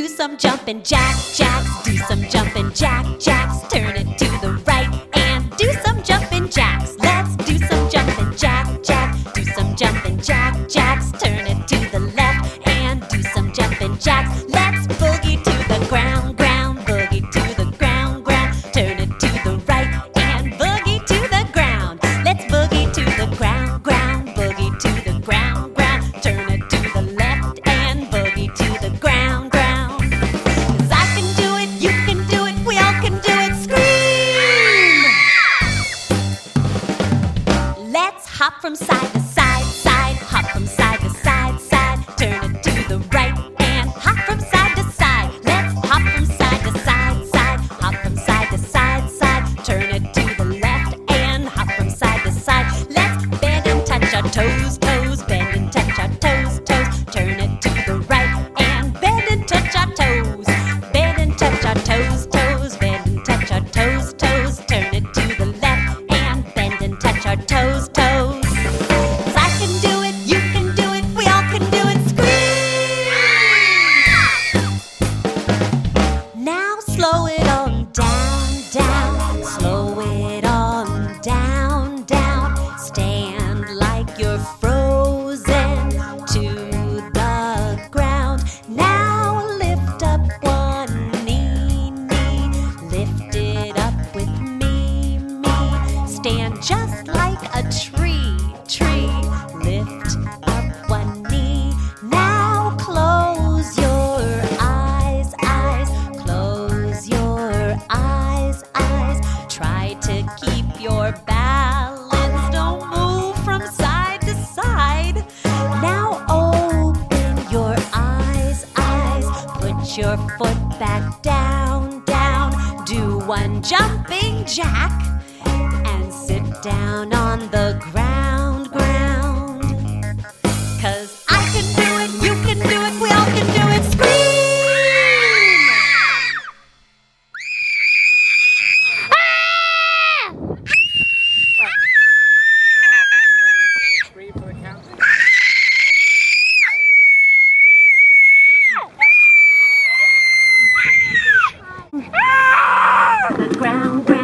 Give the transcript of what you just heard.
do some jumping jacks, jacks, do some jumping jack, jacks, turn it to the right and do some jumping jacks. stand just like a tree. Tree, lift up one knee. Now close your eyes, eyes. Close your eyes, eyes. Try to keep your balance. Don't move from side to side. Now open your eyes, eyes. Put your foot back down, down. Do one jumping jack down on the ground, ground. Cause I can do it, you can do it, we all can do it. Scream! Ah! Scream for the counting. ground, ground.